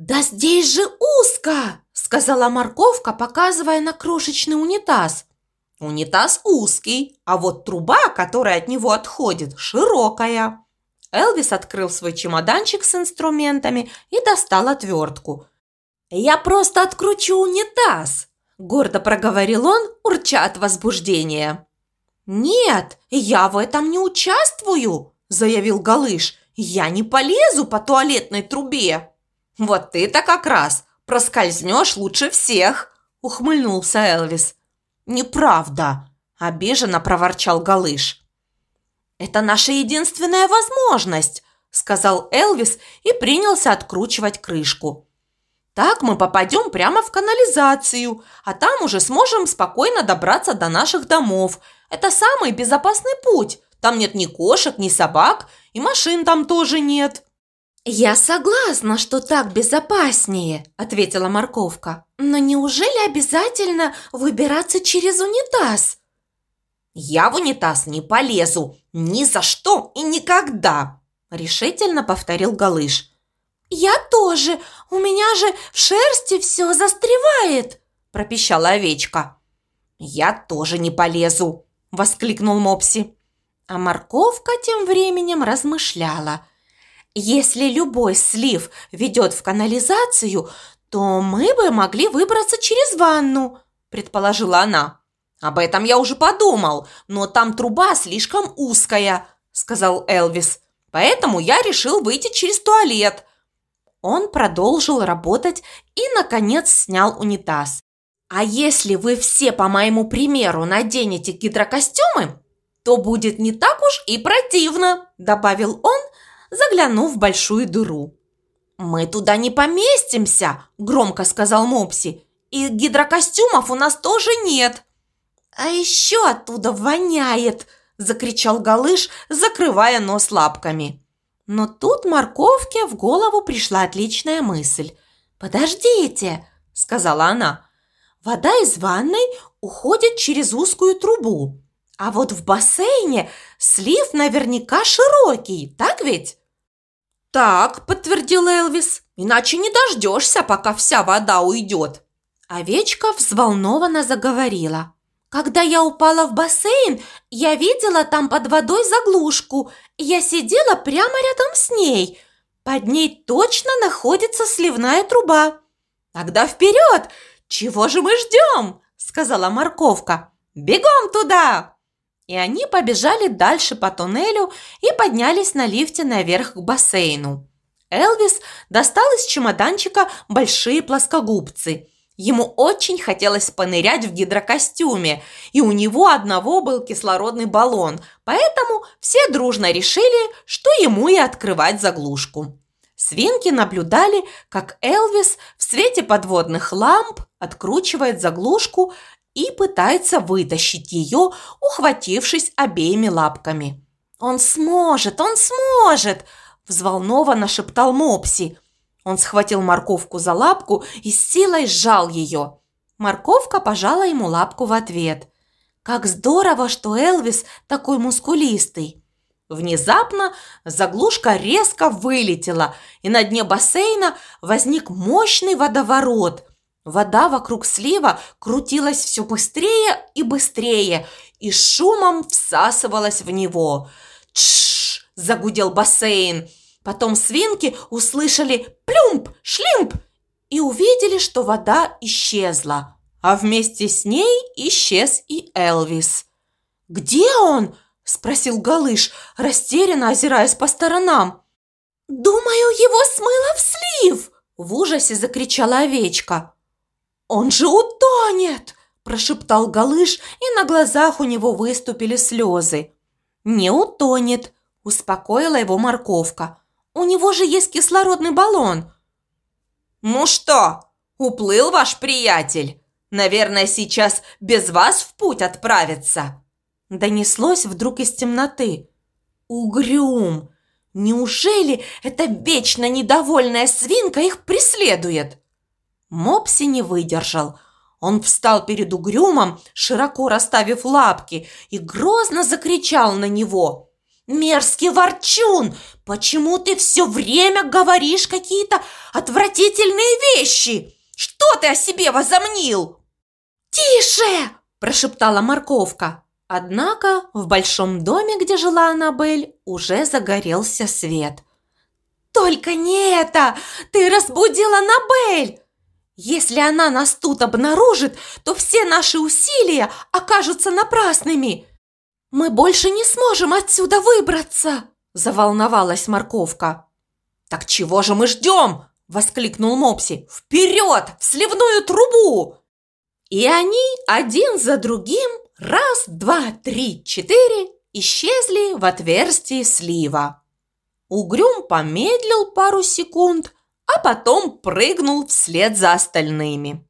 «Да здесь же узко!» – сказала морковка, показывая на крошечный унитаз. Унитаз узкий, а вот труба, которая от него отходит, широкая. Элвис открыл свой чемоданчик с инструментами и достал отвертку. «Я просто откручу унитаз», – гордо проговорил он, урча от возбуждения. «Нет, я в этом не участвую», – заявил Галыш. «Я не полезу по туалетной трубе». «Вот ты-то как раз проскользнешь лучше всех», – ухмыльнулся Элвис. «Неправда», – обиженно проворчал Галыш. «Это наша единственная возможность», – сказал Элвис и принялся откручивать крышку. «Так мы попадем прямо в канализацию, а там уже сможем спокойно добраться до наших домов. Это самый безопасный путь. Там нет ни кошек, ни собак, и машин там тоже нет». «Я согласна, что так безопаснее», – ответила морковка. «Но неужели обязательно выбираться через унитаз?» «Я в унитаз не полезу! Ни за что и никогда!» – решительно повторил Галыш. «Я тоже! У меня же в шерсти все застревает!» – пропищала овечка. «Я тоже не полезу!» – воскликнул Мопси. А морковка тем временем размышляла. «Если любой слив ведет в канализацию, то мы бы могли выбраться через ванну», – предположила она. «Об этом я уже подумал, но там труба слишком узкая», – сказал Элвис. «Поэтому я решил выйти через туалет». Он продолжил работать и, наконец, снял унитаз. «А если вы все, по моему примеру, наденете гидрокостюмы, то будет не так уж и противно», – добавил он, заглянув в большую дыру. «Мы туда не поместимся», – громко сказал Мопси. «И гидрокостюмов у нас тоже нет». «А еще оттуда воняет!» – закричал Галыш, закрывая нос лапками. Но тут морковке в голову пришла отличная мысль. «Подождите!» – сказала она. «Вода из ванной уходит через узкую трубу, а вот в бассейне слив наверняка широкий, так ведь?» «Так», – подтвердил Элвис, – «иначе не дождешься, пока вся вода уйдет». Овечка взволнованно заговорила. Когда я упала в бассейн, я видела там под водой заглушку. Я сидела прямо рядом с ней. Под ней точно находится сливная труба. Тогда вперед! Чего же мы ждем? Сказала морковка. Бегом туда! И они побежали дальше по туннелю и поднялись на лифте наверх к бассейну. Элвис достал из чемоданчика большие плоскогубцы – Ему очень хотелось понырять в гидрокостюме, и у него одного был кислородный баллон, поэтому все дружно решили, что ему и открывать заглушку. Свинки наблюдали, как Элвис в свете подводных ламп откручивает заглушку и пытается вытащить ее, ухватившись обеими лапками. «Он сможет, он сможет!» – взволнованно шептал Мопси – он схватил морковку за лапку и с силой сжал ее. Морковка пожала ему лапку в ответ. «Как здорово, что Элвис такой мускулистый!» Внезапно заглушка резко вылетела, и на дне бассейна возник мощный водоворот. Вода вокруг слива крутилась все быстрее и быстрее, и шумом всасывалась в него. «Тш!» – загудел бассейн – Потом свинки услышали плюмп, шлимп и увидели, что вода исчезла, а вместе с ней исчез и Элвис. «Где он?» – спросил Галыш, растерянно озираясь по сторонам. «Думаю, его смыло в слив!» – в ужасе закричала овечка. «Он же утонет!» – прошептал Галыш, и на глазах у него выступили слезы. «Не утонет!» – успокоила его морковка. У него же есть кислородный баллон!» «Ну что, уплыл ваш приятель? Наверное, сейчас без вас в путь отправится!» Донеслось вдруг из темноты. «Угрюм! Неужели эта вечно недовольная свинка их преследует?» Мопси не выдержал. Он встал перед угрюмом, широко расставив лапки, и грозно закричал на него – Мерзкий ворчун! Почему ты все время говоришь какие-то отвратительные вещи? Что ты о себе возомнил?» «Тише!» – прошептала морковка. Однако в большом доме, где жила Аннабель, уже загорелся свет. «Только не это! Ты разбудила Аннабель! Если она нас тут обнаружит, то все наши усилия окажутся напрасными. Мы больше не сможем отсюда выбраться!» – заволновалась морковка. «Так чего же мы ждем?» – воскликнул Мопси. «Вперед! В сливную трубу!» И они один за другим Раз, два, три, четыре исчезли в отверстии слива. Угрюм помедлил пару секунд, а потом прыгнул вслед за остальными.